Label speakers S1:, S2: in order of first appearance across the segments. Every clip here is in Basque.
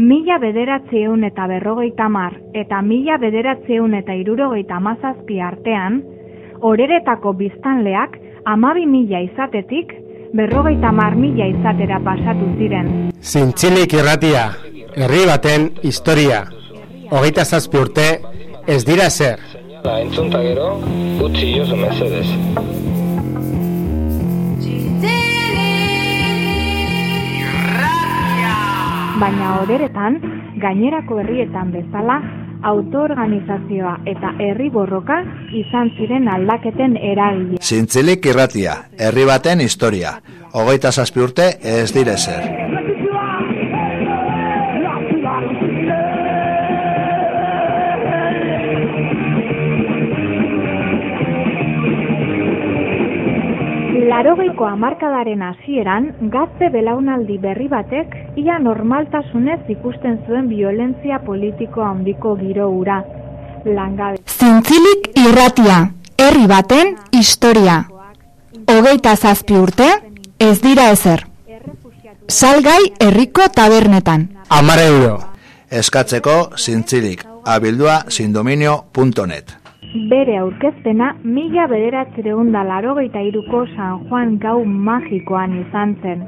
S1: Mila bederatzeun eta berrogeita mar eta mila bederatzeun eta irurogeita amazazpi artean, horeretako biztanleak amabi mila izatetik, berrogeita mar mila izatera pasatu ziren.
S2: Zintzilik irratia, herri baten historia. Hogeita zazpi urte, ez dira zer.
S3: Entzunta gero, utzi jozu mesedez.
S1: Baina horeretan, gainerako herrietan bezala, autoorganizazioa eta herri borroka izan ziren aldaketen eragile.
S4: Zintzilik irratia, herri baten historia. Hogeita zazpi urte ez dire zer.
S1: Larogeiko hamarkadaren hasieran, gazte belaunaldi berri batek ia normaltasunez ikusten zuen violentzia politiko handiko giro ura. Langabe.
S5: Zintzilik irratia, herri baten historia. Hogeita zazpi urte, ez dira ezer. Salgai herriko tabernetan.
S2: Amare euro.
S4: Eskatzeko zintzilik, abildua sindominio.net.
S1: Bere aurkezpena mila bederatzireun da larogeita iruko San Juan gau magikoan izan zen.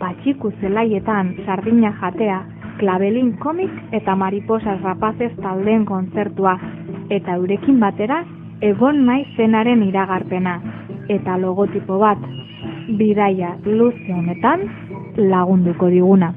S1: Patxiku zelaietan sardina jatea, klabelin komik eta mariposas rapazez taldeen kontzertua, eta eurekin batera egon nahi zenaren iragarpena, eta logotipo bat, bidaia luze honetan lagunduko diguna.